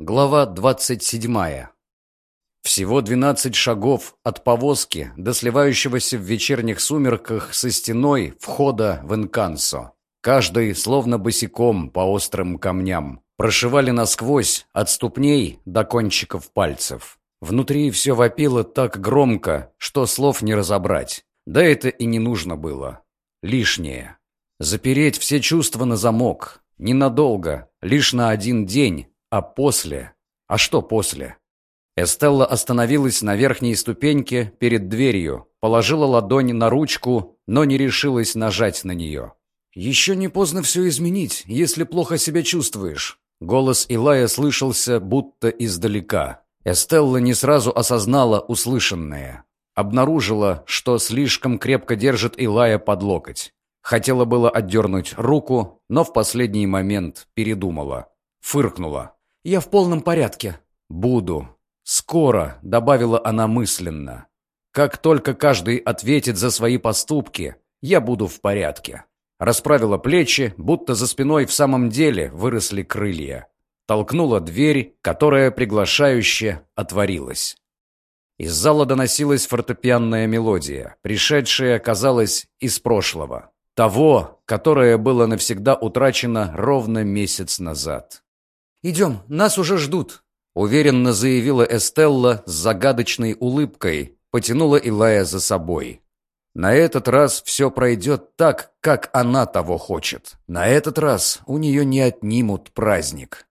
Глава 27. Всего 12 шагов от повозки до сливающегося в вечерних сумерках со стеной входа в Инкансо. Каждый словно босиком по острым камням. Прошивали насквозь от ступней до кончиков пальцев. Внутри все вопило так громко, что слов не разобрать. Да это и не нужно было. Лишнее. Запереть все чувства на замок. Ненадолго, лишь на один день, а после? А что после? Эстелла остановилась на верхней ступеньке перед дверью, положила ладонь на ручку, но не решилась нажать на нее. «Еще не поздно все изменить, если плохо себя чувствуешь». Голос Илая слышался будто издалека. Эстелла не сразу осознала услышанное. Обнаружила, что слишком крепко держит Илая под локоть. Хотела было отдернуть руку, но в последний момент передумала. Фыркнула. «Я в полном порядке». «Буду. Скоро», — добавила она мысленно. «Как только каждый ответит за свои поступки, я буду в порядке». Расправила плечи, будто за спиной в самом деле выросли крылья. Толкнула дверь, которая приглашающе отворилась. Из зала доносилась фортепианная мелодия, пришедшая, казалось, из прошлого. Того, которое было навсегда утрачено ровно месяц назад. «Идем, нас уже ждут», — уверенно заявила Эстелла с загадочной улыбкой, потянула Илая за собой. На этот раз все пройдет так, как она того хочет. На этот раз у нее не отнимут праздник.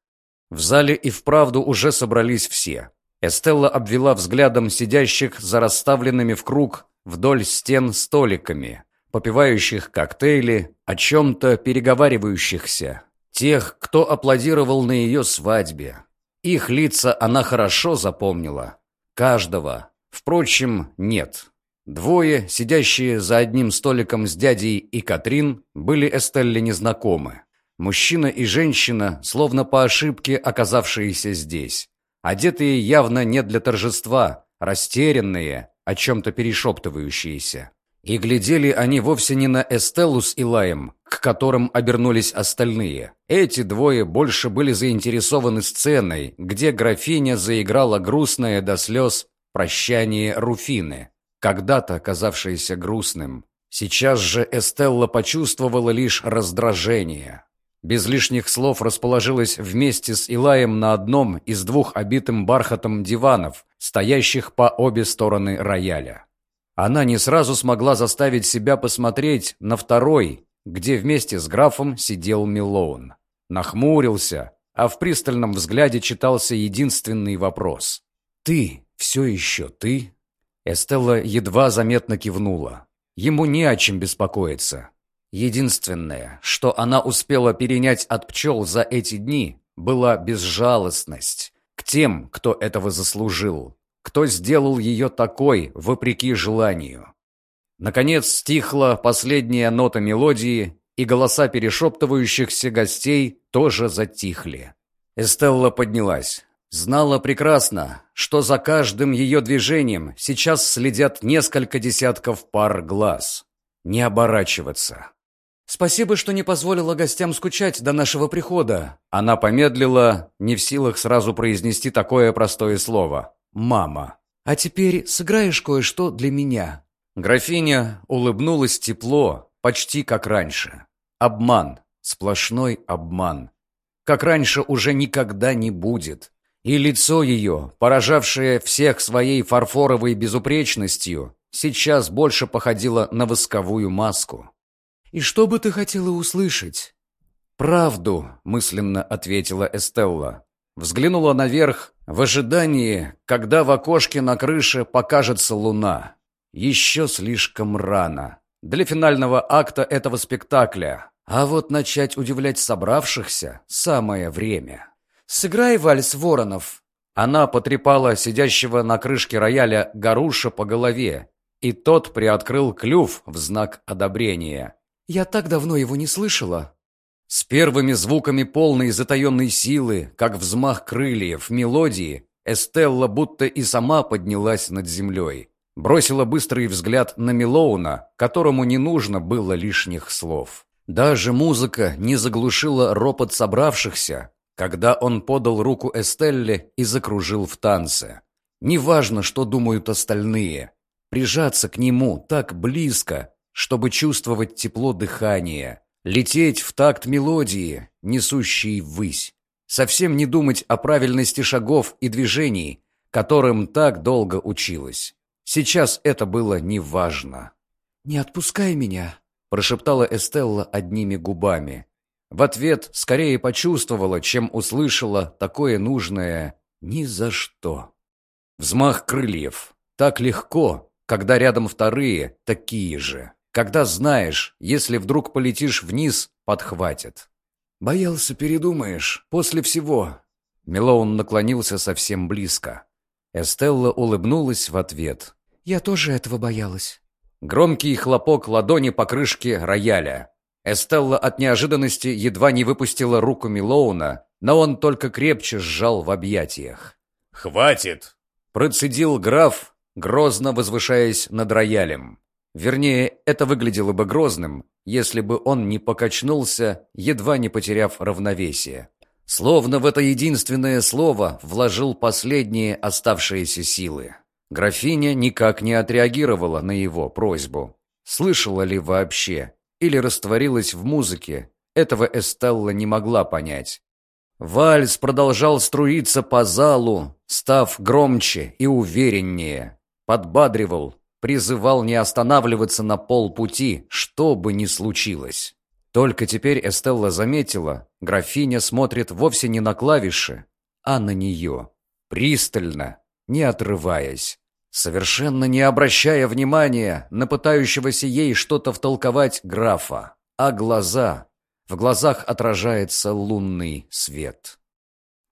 В зале и вправду уже собрались все. Эстелла обвела взглядом сидящих за расставленными в круг вдоль стен столиками, попивающих коктейли, о чем-то переговаривающихся, Тех, кто аплодировал на ее свадьбе. Их лица она хорошо запомнила. Каждого. Впрочем, нет. Двое, сидящие за одним столиком с дядей и Катрин, были Эстелле незнакомы. Мужчина и женщина, словно по ошибке оказавшиеся здесь. Одетые явно не для торжества, растерянные, о чем-то перешептывающиеся. И глядели они вовсе не на Эстеллу с Илаем, к которым обернулись остальные. Эти двое больше были заинтересованы сценой, где графиня заиграла грустное до слез прощание Руфины, когда-то казавшееся грустным. Сейчас же Эстелла почувствовала лишь раздражение. Без лишних слов расположилась вместе с Илаем на одном из двух обитым бархатом диванов, стоящих по обе стороны рояля. Она не сразу смогла заставить себя посмотреть на второй, где вместе с графом сидел Милоун. Нахмурился, а в пристальном взгляде читался единственный вопрос. «Ты? Все еще ты?» Эстелла едва заметно кивнула. Ему не о чем беспокоиться. Единственное, что она успела перенять от пчел за эти дни, была безжалостность к тем, кто этого заслужил кто сделал ее такой, вопреки желанию. Наконец стихла последняя нота мелодии, и голоса перешептывающихся гостей тоже затихли. Эстелла поднялась. Знала прекрасно, что за каждым ее движением сейчас следят несколько десятков пар глаз. Не оборачиваться. «Спасибо, что не позволила гостям скучать до нашего прихода». Она помедлила, не в силах сразу произнести такое простое слово мама. А теперь сыграешь кое-что для меня». Графиня улыбнулась тепло, почти как раньше. Обман, сплошной обман. Как раньше уже никогда не будет. И лицо ее, поражавшее всех своей фарфоровой безупречностью, сейчас больше походило на восковую маску. «И что бы ты хотела услышать?» «Правду», — мысленно ответила Эстелла. Взглянула наверх в ожидании, когда в окошке на крыше покажется луна. Еще слишком рано. Для финального акта этого спектакля. А вот начать удивлять собравшихся – самое время. «Сыграй вальс воронов». Она потрепала сидящего на крышке рояля Гаруша по голове, и тот приоткрыл клюв в знак одобрения. «Я так давно его не слышала». С первыми звуками полной затаенной силы, как взмах крыльев, мелодии, Эстелла будто и сама поднялась над землей. Бросила быстрый взгляд на Милоуна, которому не нужно было лишних слов. Даже музыка не заглушила ропот собравшихся, когда он подал руку Эстелле и закружил в танце. Неважно, что думают остальные. Прижаться к нему так близко, чтобы чувствовать тепло дыхания, лететь в такт мелодии, несущей ввысь. Совсем не думать о правильности шагов и движений, которым так долго училась. Сейчас это было неважно. «Не отпускай меня», — прошептала Эстелла одними губами. В ответ скорее почувствовала, чем услышала такое нужное «ни за что». Взмах крыльев. Так легко, когда рядом вторые такие же. Когда знаешь, если вдруг полетишь вниз, подхватят. «Боялся, передумаешь, после всего». Мелоун наклонился совсем близко. Эстелла улыбнулась в ответ. «Я тоже этого боялась». Громкий хлопок ладони по крышке рояля. Эстелла от неожиданности едва не выпустила руку Милоуна, но он только крепче сжал в объятиях. «Хватит!» – процедил граф, грозно возвышаясь над роялем. Вернее, это выглядело бы грозным, если бы он не покачнулся, едва не потеряв равновесие. Словно в это единственное слово вложил последние оставшиеся силы. Графиня никак не отреагировала на его просьбу. Слышала ли вообще? Или растворилась в музыке? Этого Эстелла не могла понять. Вальс продолжал струиться по залу, став громче и увереннее. Подбадривал, призывал не останавливаться на полпути, что бы ни случилось. Только теперь Эстелла заметила, графиня смотрит вовсе не на клавиши, а на нее. Пристально, не отрываясь, совершенно не обращая внимания на пытающегося ей что-то втолковать графа, а глаза... В глазах отражается лунный свет.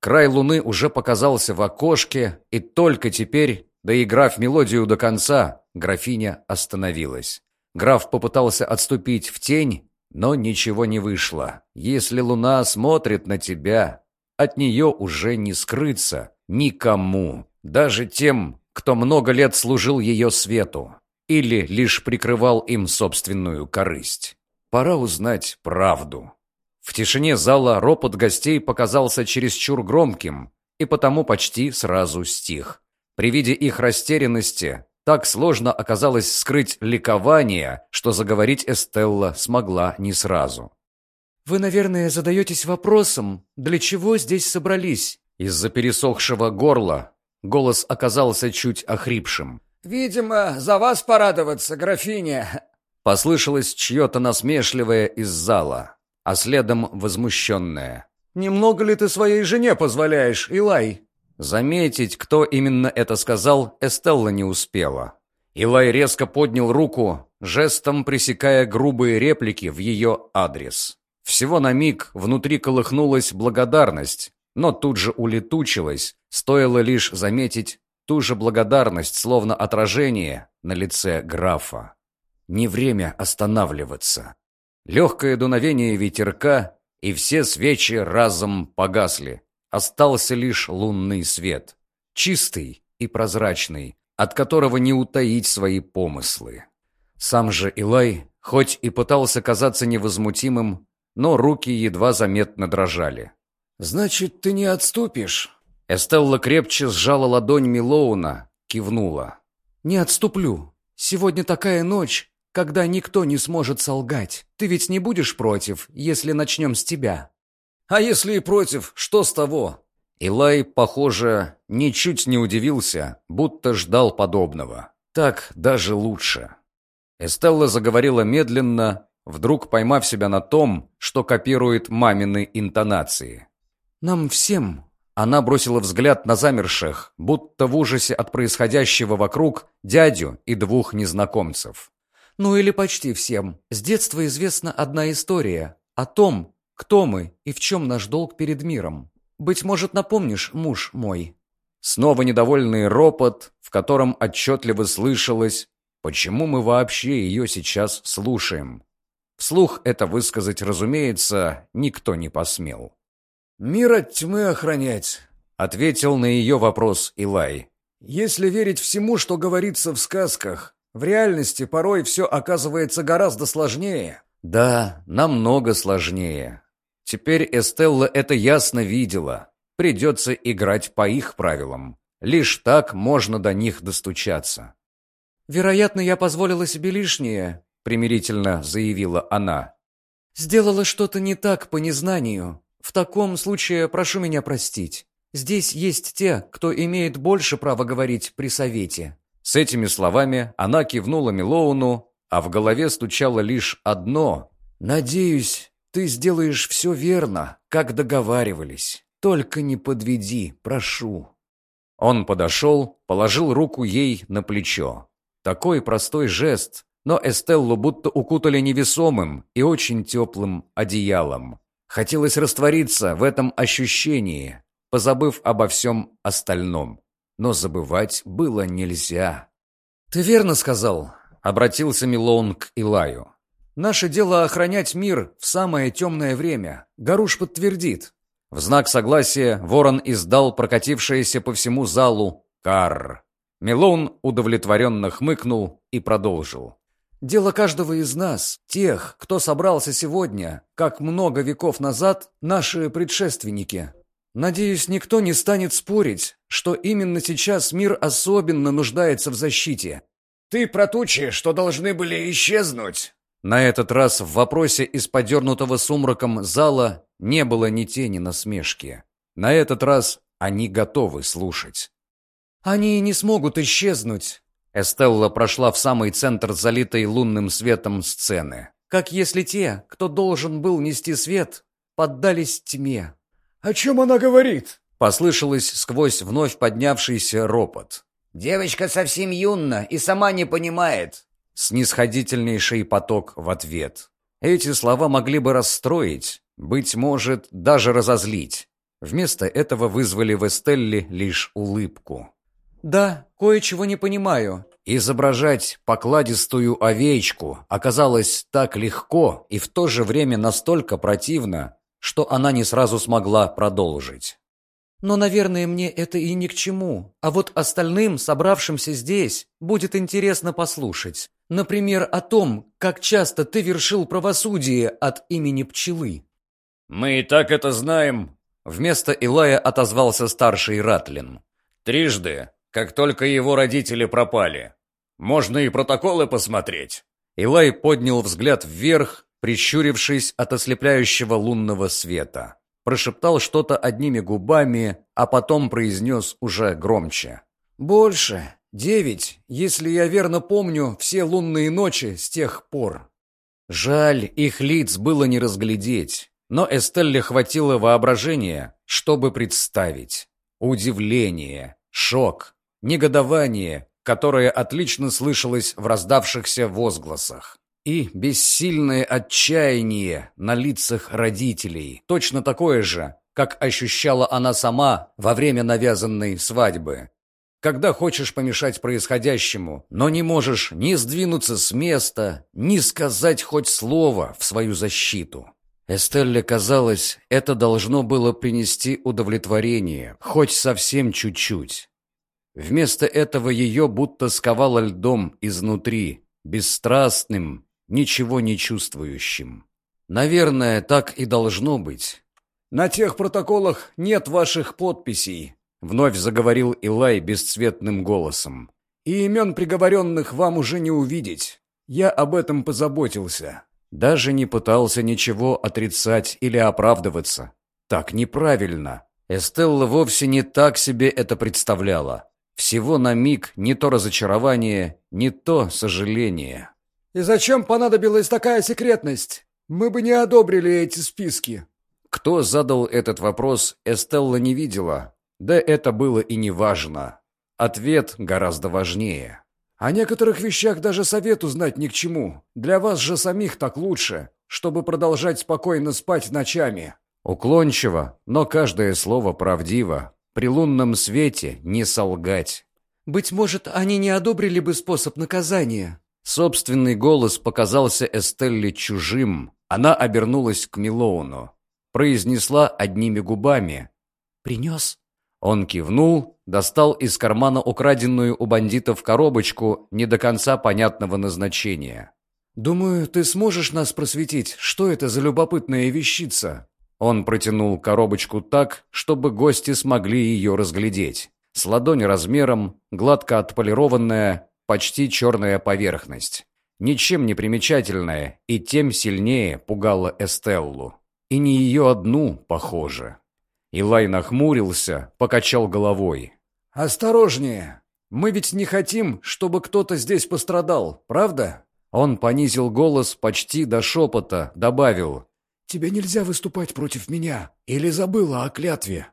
Край луны уже показался в окошке, и только теперь, доиграв мелодию до конца, графиня остановилась. Граф попытался отступить в тень, но ничего не вышло. Если луна смотрит на тебя, от нее уже не скрыться никому. Даже тем, кто много лет служил ее свету или лишь прикрывал им собственную корысть. Пора узнать правду. В тишине зала ропот гостей показался чересчур громким и потому почти сразу стих. При виде их растерянности так сложно оказалось скрыть ликование, что заговорить Эстелла смогла не сразу. «Вы, наверное, задаетесь вопросом, для чего здесь собрались?» Из-за пересохшего горла голос оказался чуть охрипшим. «Видимо, за вас порадоваться, графиня!» Послышалось чье-то насмешливое из зала, а следом возмущенное. «Немного ли ты своей жене позволяешь, Илай?» Заметить, кто именно это сказал, Эстелла не успела. Илай резко поднял руку, жестом пресекая грубые реплики в ее адрес. Всего на миг внутри колыхнулась благодарность, но тут же улетучилась, стоило лишь заметить ту же благодарность, словно отражение на лице графа. Не время останавливаться. Легкое дуновение ветерка, и все свечи разом погасли. Остался лишь лунный свет, чистый и прозрачный, от которого не утаить свои помыслы. Сам же Илай, хоть и пытался казаться невозмутимым, но руки едва заметно дрожали. «Значит, ты не отступишь?» Эстелла крепче сжала ладонь Милоуна, кивнула. «Не отступлю. Сегодня такая ночь, когда никто не сможет солгать. Ты ведь не будешь против, если начнем с тебя?» «А если и против, что с того?» Илай, похоже, ничуть не удивился, будто ждал подобного. Так даже лучше. Эстелла заговорила медленно, вдруг поймав себя на том, что копирует мамины интонации. Нам всем...» Она бросила взгляд на замерших, будто в ужасе от происходящего вокруг, дядю и двух незнакомцев. «Ну или почти всем. С детства известна одна история о том, кто мы и в чем наш долг перед миром. Быть может, напомнишь, муж мой?» Снова недовольный ропот, в котором отчетливо слышалось, почему мы вообще ее сейчас слушаем. Вслух это высказать, разумеется, никто не посмел. «Мир от тьмы охранять», — ответил на ее вопрос Илай. «Если верить всему, что говорится в сказках, в реальности порой все оказывается гораздо сложнее». «Да, намного сложнее. Теперь Эстелла это ясно видела. Придется играть по их правилам. Лишь так можно до них достучаться. «Вероятно, я позволила себе лишнее», — примирительно заявила она. «Сделала что-то не так по незнанию. В таком случае прошу меня простить. Здесь есть те, кто имеет больше права говорить при совете». С этими словами она кивнула Милоуну, а в голове стучало лишь одно. «Надеюсь, ты сделаешь все верно, как договаривались. Только не подведи, прошу». Он подошел, положил руку ей на плечо. Такой простой жест, но Эстеллу будто укутали невесомым и очень теплым одеялом. Хотелось раствориться в этом ощущении, позабыв обо всем остальном. Но забывать было нельзя. «Ты верно сказал», — обратился Милоун к Илаю. «Наше дело охранять мир в самое темное время. Гаруш подтвердит». В знак согласия ворон издал прокатившееся по всему залу «Карр». Милоун удовлетворенно хмыкнул и продолжил. «Дело каждого из нас, тех, кто собрался сегодня, как много веков назад наши предшественники. Надеюсь, никто не станет спорить, что именно сейчас мир особенно нуждается в защите». «Ты про тучи, что должны были исчезнуть?» На этот раз в вопросе из подернутого сумраком зала не было ни тени насмешки. На этот раз они готовы слушать. «Они не смогут исчезнуть!» Эстелла прошла в самый центр залитой лунным светом сцены. «Как если те, кто должен был нести свет, поддались тьме». «О чем она говорит?» Послышалось сквозь вновь поднявшийся ропот. «Девочка совсем юна и сама не понимает». Снисходительнейший поток в ответ. Эти слова могли бы расстроить, быть может, даже разозлить. Вместо этого вызвали в Эстелле лишь улыбку. «Да, кое-чего не понимаю». Изображать покладистую овечку оказалось так легко и в то же время настолько противно, что она не сразу смогла продолжить. «Но, наверное, мне это и ни к чему. А вот остальным, собравшимся здесь, будет интересно послушать. Например, о том, как часто ты вершил правосудие от имени пчелы». «Мы и так это знаем», — вместо Илая отозвался старший Ратлин. «Трижды как только его родители пропали. Можно и протоколы посмотреть». Илай поднял взгляд вверх, прищурившись от ослепляющего лунного света. Прошептал что-то одними губами, а потом произнес уже громче. «Больше. Девять, если я верно помню, все лунные ночи с тех пор». Жаль, их лиц было не разглядеть, но Эстелле хватило воображения, чтобы представить. Удивление, шок, негодование, которое отлично слышалось в раздавшихся возгласах, и бессильное отчаяние на лицах родителей, точно такое же, как ощущала она сама во время навязанной свадьбы. Когда хочешь помешать происходящему, но не можешь ни сдвинуться с места, ни сказать хоть слово в свою защиту. Эстелле казалось, это должно было принести удовлетворение, хоть совсем чуть-чуть. Вместо этого ее будто сковало льдом изнутри, бесстрастным, ничего не чувствующим. Наверное, так и должно быть. «На тех протоколах нет ваших подписей», — вновь заговорил Илай бесцветным голосом. «И имен приговоренных вам уже не увидеть. Я об этом позаботился». Даже не пытался ничего отрицать или оправдываться. Так неправильно. Эстелла вовсе не так себе это представляла. Всего на миг не то разочарование, не то сожаление. «И зачем понадобилась такая секретность? Мы бы не одобрили эти списки». Кто задал этот вопрос, Эстелла не видела. Да это было и не важно. Ответ гораздо важнее. «О некоторых вещах даже совету знать ни к чему. Для вас же самих так лучше, чтобы продолжать спокойно спать ночами». Уклончиво, но каждое слово правдиво, при лунном свете не солгать. «Быть может, они не одобрили бы способ наказания?» Собственный голос показался Эстелле чужим. Она обернулась к Милоуну. Произнесла одними губами. «Принес?» Он кивнул, достал из кармана украденную у бандитов коробочку не до конца понятного назначения. «Думаю, ты сможешь нас просветить, что это за любопытная вещица?» Он протянул коробочку так, чтобы гости смогли ее разглядеть. С ладонь размером, гладко отполированная, почти черная поверхность. Ничем не примечательная и тем сильнее пугала Эстеллу. И не ее одну, похоже. Илай нахмурился, покачал головой. «Осторожнее! Мы ведь не хотим, чтобы кто-то здесь пострадал, правда?» Он понизил голос почти до шепота, добавил. «Тебе нельзя выступать против меня. Или забыла о клятве?»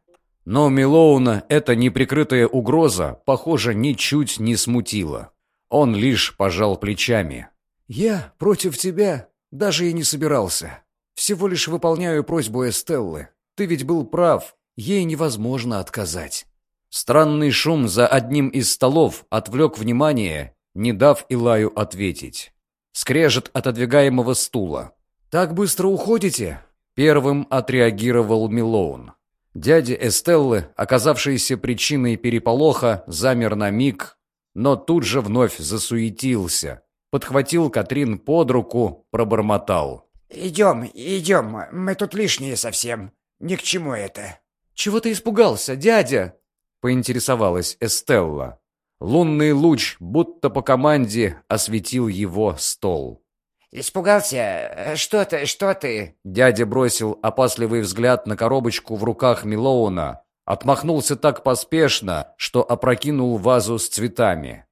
Но Милоуна эта неприкрытая угроза, похоже, ничуть не смутила. Он лишь пожал плечами. «Я против тебя даже и не собирался. Всего лишь выполняю просьбу Эстеллы. Ты ведь был прав, ей невозможно отказать». Странный шум за одним из столов отвлек внимание, не дав Илаю ответить. Скрежет отодвигаемого стула. «Так быстро уходите?» Первым отреагировал Милоун. Дядя Эстеллы, оказавшийся причиной переполоха, замер на миг, но тут же вновь засуетился. Подхватил Катрин под руку, пробормотал. «Идем, идем, мы тут лишние совсем. Ни к чему это». «Чего ты испугался, дядя?» поинтересовалась Эстелла. Лунный луч, будто по команде, осветил его стол. «Испугался? Что ты, что ты?» Дядя бросил опасливый взгляд на коробочку в руках Милоуна, отмахнулся так поспешно, что опрокинул вазу с цветами.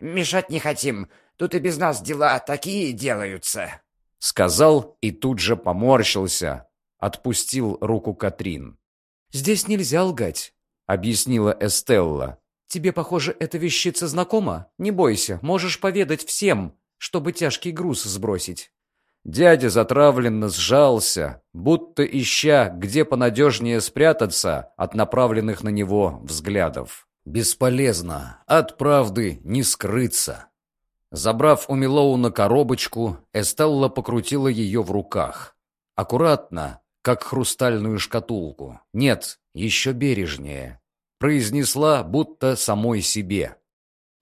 «Мешать не хотим. Тут и без нас дела такие делаются», — сказал и тут же поморщился, отпустил руку Катрин. «Здесь нельзя лгать. — объяснила Эстелла. «Тебе, похоже, эта вещица знакома? Не бойся, можешь поведать всем, чтобы тяжкий груз сбросить». Дядя затравленно сжался, будто ища, где понадежнее спрятаться от направленных на него взглядов. Бесполезно, от правды не скрыться. Забрав у Милоуна коробочку, Эстелла покрутила ее в руках. Аккуратно, как хрустальную шкатулку. Нет, еще бережнее. Произнесла, будто самой себе.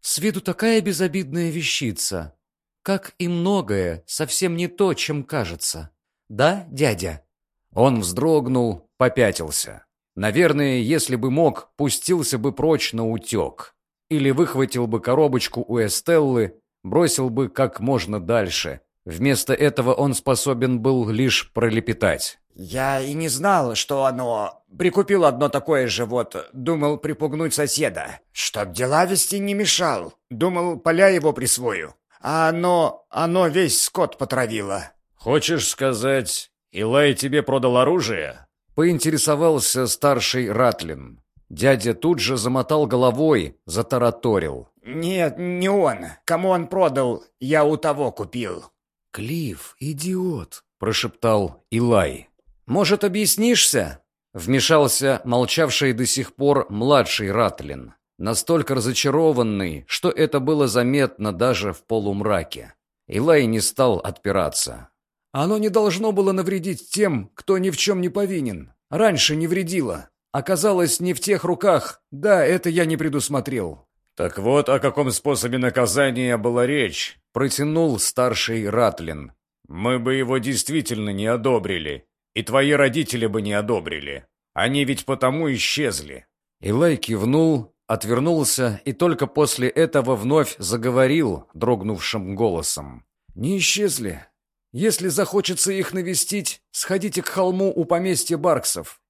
«С виду такая безобидная вещица. Как и многое, совсем не то, чем кажется. Да, дядя?» Он вздрогнул, попятился. Наверное, если бы мог, пустился бы прочь на утек. Или выхватил бы коробочку у Эстеллы, бросил бы как можно дальше. Вместо этого он способен был лишь пролепетать. «Я и не знал, что оно... Прикупил одно такое же вот, думал припугнуть соседа. Чтоб дела вести не мешал. Думал, поля его присвою. А оно... оно весь скот потравило». «Хочешь сказать, Илай тебе продал оружие?» Поинтересовался старший Ратлин. Дядя тут же замотал головой, затараторил. «Нет, не он. Кому он продал, я у того купил». «Клифф, идиот!» – прошептал Илай. «Может, объяснишься?» Вмешался молчавший до сих пор младший Ратлин, настолько разочарованный, что это было заметно даже в полумраке. Илай не стал отпираться. «Оно не должно было навредить тем, кто ни в чем не повинен. Раньше не вредило. Оказалось, не в тех руках. Да, это я не предусмотрел». «Так вот о каком способе наказания была речь», — протянул старший Ратлин. «Мы бы его действительно не одобрили, и твои родители бы не одобрили. Они ведь потому исчезли». Илай кивнул, отвернулся и только после этого вновь заговорил дрогнувшим голосом. «Не исчезли. Если захочется их навестить, сходите к холму у поместья Барксов.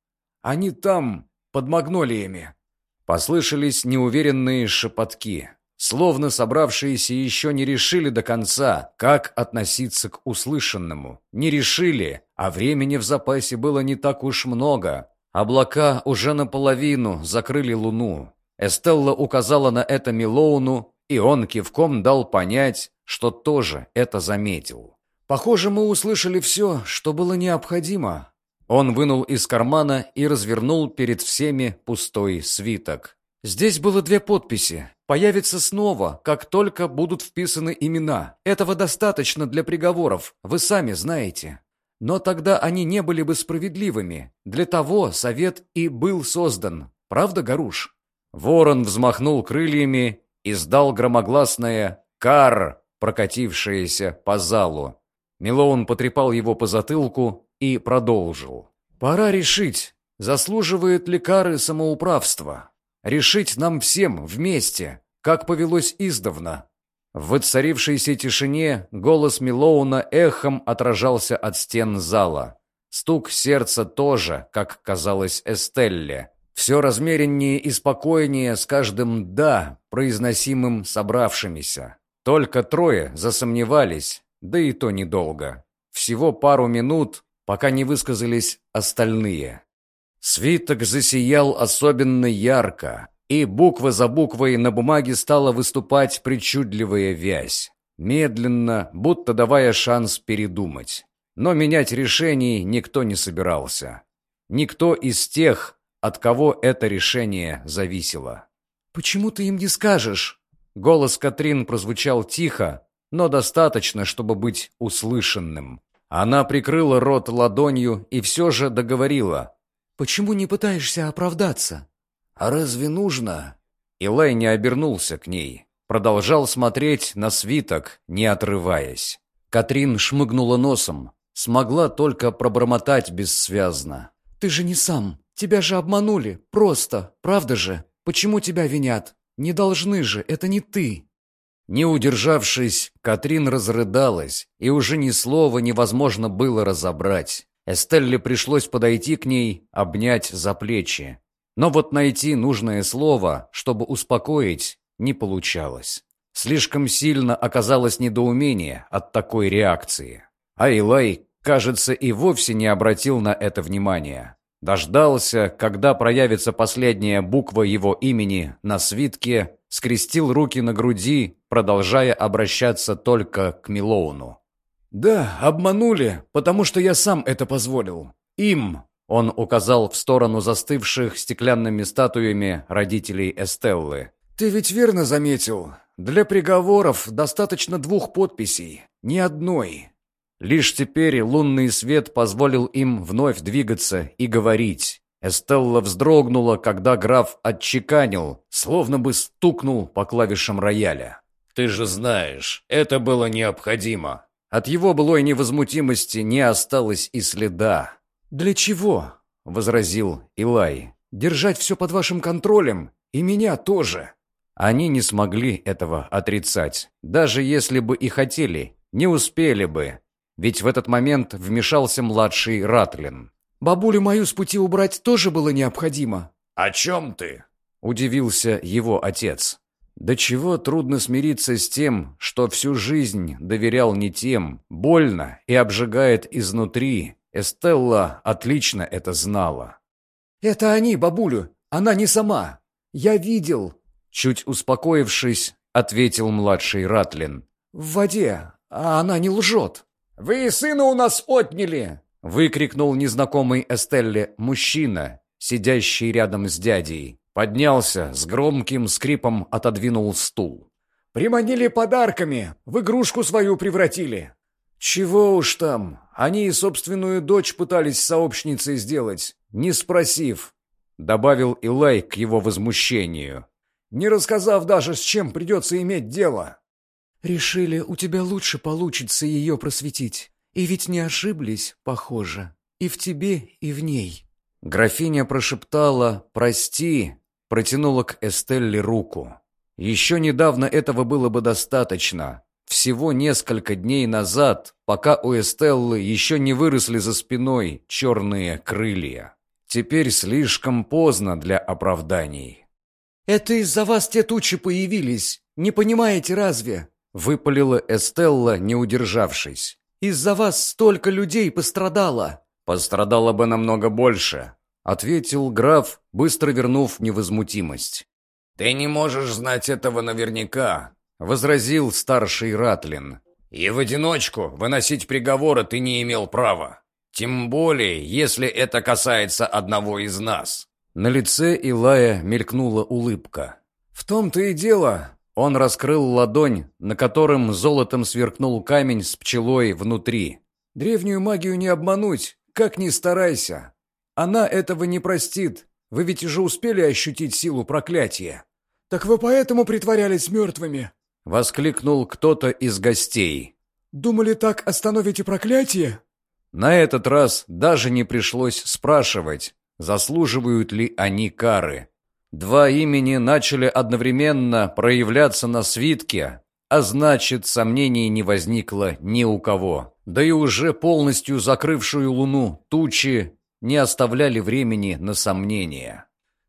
Они там, под магнолиями». Послышались неуверенные шепотки, словно собравшиеся еще не решили до конца, как относиться к услышанному. Не решили, а времени в запасе было не так уж много. Облака уже наполовину закрыли луну. Эстелла указала на это Милоуну, и он кивком дал понять, что тоже это заметил. «Похоже, мы услышали все, что было необходимо», он вынул из кармана и развернул перед всеми пустой свиток. Здесь было две подписи. Появится снова, как только будут вписаны имена. Этого достаточно для приговоров, вы сами знаете. Но тогда они не были бы справедливыми. Для того совет и был создан. Правда, Гаруш? Ворон взмахнул крыльями и сдал громогласное «Кар», прокатившееся по залу. Милоун потрепал его по затылку и продолжил. Пора решить, заслуживает ли кары самоуправства. Решить нам всем вместе, как повелось издавна. В воцарившейся тишине голос Милоуна эхом отражался от стен зала. Стук сердца тоже, как казалось Эстелле. Все размереннее и спокойнее с каждым «да», произносимым собравшимися. Только трое засомневались, да и то недолго. Всего пару минут, пока не высказались остальные. Свиток засиял особенно ярко, и буква за буквой на бумаге стала выступать причудливая вязь. Медленно, будто давая шанс передумать. Но менять решений никто не собирался. Никто из тех, от кого это решение зависело. «Почему ты им не скажешь?» Голос Катрин прозвучал тихо, но достаточно, чтобы быть услышанным. Она прикрыла рот ладонью и все же договорила. «Почему не пытаешься оправдаться?» «А разве нужно?» Илай не обернулся к ней. Продолжал смотреть на свиток, не отрываясь. Катрин шмыгнула носом. Смогла только пробормотать бессвязно. «Ты же не сам. Тебя же обманули. Просто. Правда же? Почему тебя винят? Не должны же. Это не ты». Не удержавшись, Катрин разрыдалась, и уже ни слова невозможно было разобрать. Эстелле пришлось подойти к ней, обнять за плечи. Но вот найти нужное слово, чтобы успокоить, не получалось. Слишком сильно оказалось недоумение от такой реакции. А Илай, кажется, и вовсе не обратил на это внимания. Дождался, когда проявится последняя буква его имени на свитке, скрестил руки на груди, продолжая обращаться только к Милоуну. «Да, обманули, потому что я сам это позволил. Им, он указал в сторону застывших стеклянными статуями родителей Эстеллы. «Ты ведь верно заметил? Для приговоров достаточно двух подписей, ни одной». Лишь теперь лунный свет позволил им вновь двигаться и говорить. Эстелла вздрогнула, когда граф отчеканил, словно бы стукнул по клавишам рояля. «Ты же знаешь, это было необходимо». От его былой невозмутимости не осталось и следа. «Для чего?» — возразил Илай. «Держать все под вашим контролем, и меня тоже». Они не смогли этого отрицать. Даже если бы и хотели, не успели бы. Ведь в этот момент вмешался младший Ратлин. «Бабулю мою с пути убрать тоже было необходимо». «О чем ты?» — удивился его отец. До чего трудно смириться с тем, что всю жизнь доверял не тем, больно и обжигает изнутри, Эстелла отлично это знала. «Это они, бабулю, она не сама. Я видел». Чуть успокоившись, ответил младший Ратлин. «В воде, а она не лжет». «Вы сына у нас отняли!» Выкрикнул незнакомый Эстелле мужчина, сидящий рядом с дядей. Поднялся, с громким скрипом отодвинул стул. «Приманили подарками, в игрушку свою превратили. Чего уж там, они и собственную дочь пытались сообщницей сделать, не спросив, добавил Илай к его возмущению. Не рассказав даже, с чем придется иметь дело. Решили, у тебя лучше получится ее просветить. И ведь не ошиблись, похоже. И в тебе, и в ней. Графиня прошептала «Прости», протянула к Эстелле руку. Еще недавно этого было бы достаточно, всего несколько дней назад, пока у Эстеллы еще не выросли за спиной черные крылья. Теперь слишком поздно для оправданий. «Это из-за вас те тучи появились, не понимаете разве?» Выпалила Эстелла, не удержавшись. «Из-за вас столько людей пострадало!» «Пострадало бы намного больше», — ответил граф, быстро вернув невозмутимость. «Ты не можешь знать этого наверняка, — возразил старший Ратлин. «И в одиночку выносить приговоры ты не имел права. Тем более, если это касается одного из нас». На лице Илая мелькнула улыбка. «В том-то и дело». Он раскрыл ладонь, на котором золотом сверкнул камень с пчелой внутри. «Древнюю магию не обмануть, как ни старайся. Она этого не простит. Вы ведь уже успели ощутить силу проклятия». «Так вы поэтому притворялись мертвыми?» — воскликнул кто-то из гостей. «Думали, так остановите проклятие?» На этот раз даже не пришлось спрашивать, заслуживают ли они кары. Два имени начали одновременно проявляться на свитке, а значит, сомнений не возникло ни у кого. Да и уже полностью закрывшую луну тучи не оставляли времени на сомнения.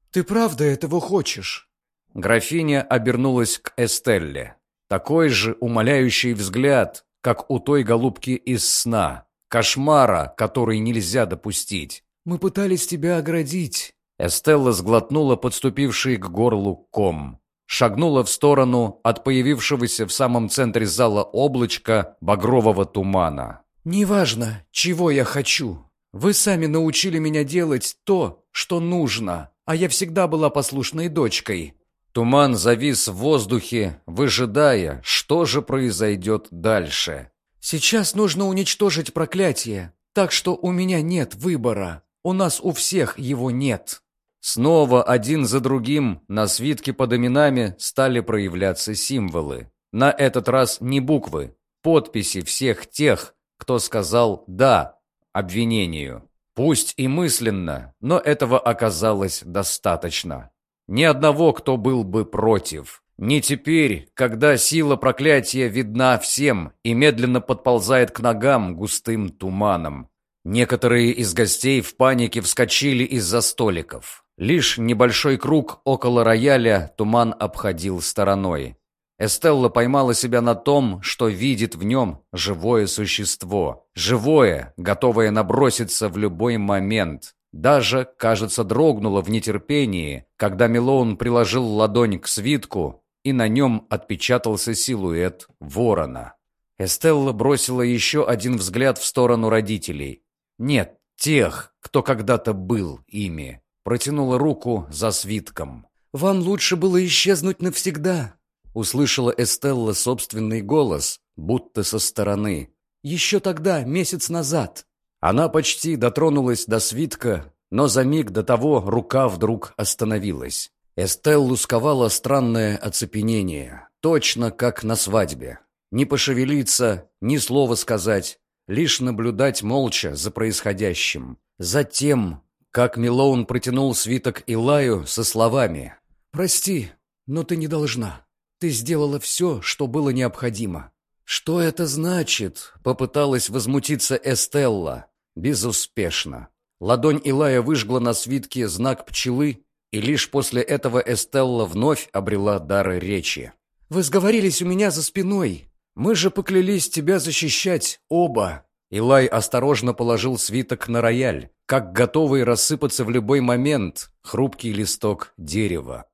«Ты правда этого хочешь?» Графиня обернулась к Эстелле. Такой же умоляющий взгляд, как у той голубки из сна. Кошмара, который нельзя допустить. «Мы пытались тебя оградить». Эстелла сглотнула подступивший к горлу ком. Шагнула в сторону от появившегося в самом центре зала облачка багрового тумана. «Неважно, чего я хочу. Вы сами научили меня делать то, что нужно, а я всегда была послушной дочкой. Туман завис в воздухе, выжидая, что же произойдет дальше. «Сейчас нужно уничтожить проклятие, так что у меня нет выбора. У нас у всех его нет». Снова один за другим на свитке под именами стали проявляться символы. На этот раз не буквы, подписи всех тех, кто сказал «да» обвинению. Пусть и мысленно, но этого оказалось достаточно. Ни одного, кто был бы против. Не теперь, когда сила проклятия видна всем и медленно подползает к ногам густым туманом. Некоторые из гостей в панике вскочили из-за столиков. Лишь небольшой круг около рояля туман обходил стороной. Эстелла поймала себя на том, что видит в нем живое существо. Живое, готовое наброситься в любой момент. Даже, кажется, дрогнула в нетерпении, когда Милоун приложил ладонь к свитку, и на нем отпечатался силуэт ворона. Эстелла бросила еще один взгляд в сторону родителей. Нет, тех, кто когда-то был ими. Протянула руку за свитком. «Вам лучше было исчезнуть навсегда», — услышала Эстелла собственный голос, будто со стороны. «Еще тогда, месяц назад. Она почти дотронулась до свитка, но за миг до того рука вдруг остановилась. Эстеллу сковало странное оцепенение, точно как на свадьбе. Не пошевелиться, ни слова сказать, лишь наблюдать молча за происходящим. Затем, как Милоун протянул свиток Илаю со словами «Прости, но ты не должна. Ты сделала все, что было необходимо». «Что это значит?» — попыталась возмутиться Эстелла. Безуспешно. Ладонь Илая выжгла на свитке знак пчелы, и лишь после этого Эстелла вновь обрела дар речи. «Вы сговорились у меня за спиной. Мы же поклялись тебя защищать оба». Илай осторожно положил свиток на рояль, как готовый рассыпаться в любой момент хрупкий листок дерева.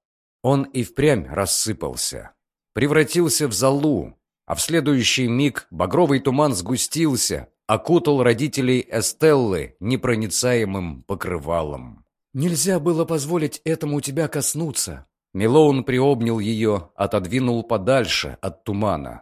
Он и впрямь рассыпался. Превратился в золу, а в следующий миг багровый туман сгустился, окутал родителей Эстеллы непроницаемым покрывалом. «Нельзя было позволить этому тебя коснуться». Милоун приобнял ее, отодвинул подальше от тумана.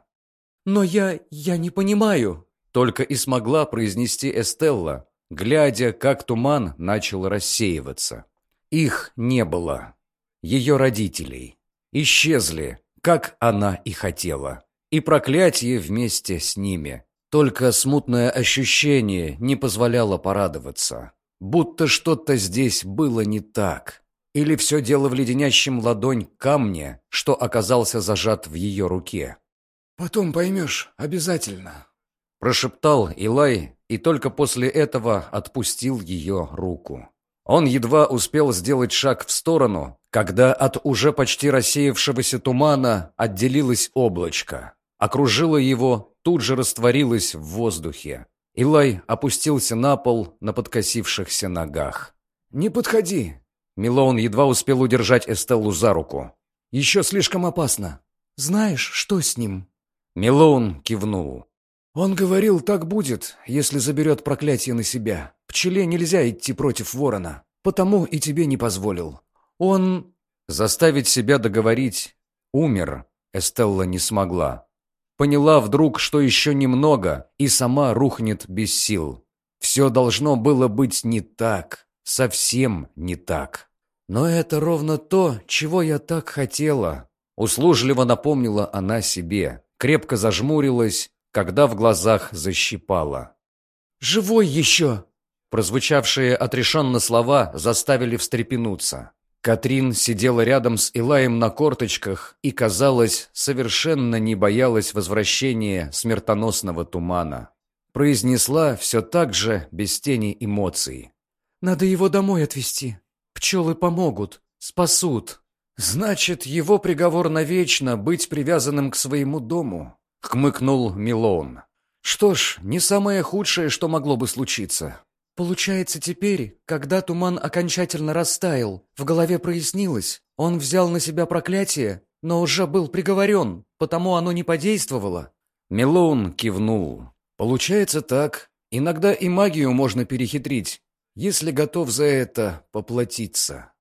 «Но я... я не понимаю», — только и смогла произнести Эстелла, глядя, как туман начал рассеиваться. Их не было. Ее родителей. Исчезли, как она и хотела. И проклятие вместе с ними. Только смутное ощущение не позволяло порадоваться. Будто что-то здесь было не так. Или все дело в леденящем ладонь камне, что оказался зажат в ее руке. «Потом поймешь, обязательно», — прошептал Илай, и только после этого отпустил ее руку. Он едва успел сделать шаг в сторону, когда от уже почти рассеявшегося тумана отделилось облачко. Окружило его тут же растворилась в воздухе. Илай опустился на пол на подкосившихся ногах. «Не подходи!» Милоун едва успел удержать Эстеллу за руку. «Еще слишком опасно. Знаешь, что с ним?» Милоун кивнул. «Он говорил, так будет, если заберет проклятие на себя. Пчеле нельзя идти против ворона, потому и тебе не позволил. Он...» Заставить себя договорить «умер» Эстелла не смогла. Поняла вдруг, что еще немного, и сама рухнет без сил. Все должно было быть не так, совсем не так. Но это ровно то, чего я так хотела. Услужливо напомнила она себе, крепко зажмурилась, когда в глазах защипала. Живой еще!» Прозвучавшие отрешенно слова заставили встрепенуться. Катрин сидела рядом с Илаем на корточках и, казалось, совершенно не боялась возвращения смертоносного тумана. Произнесла все так же, без тени эмоций. «Надо его домой отвезти. Пчелы помогут, спасут». «Значит, его приговор навечно быть привязанным к своему дому», — хмыкнул Милон. «Что ж, не самое худшее, что могло бы случиться. Получается, теперь, когда туман окончательно растаял, в голове прояснилось, он взял на себя проклятие, но уже был приговорен, потому оно не подействовало. Мелоун кивнул. Получается так. Иногда и магию можно перехитрить, если готов за это поплатиться.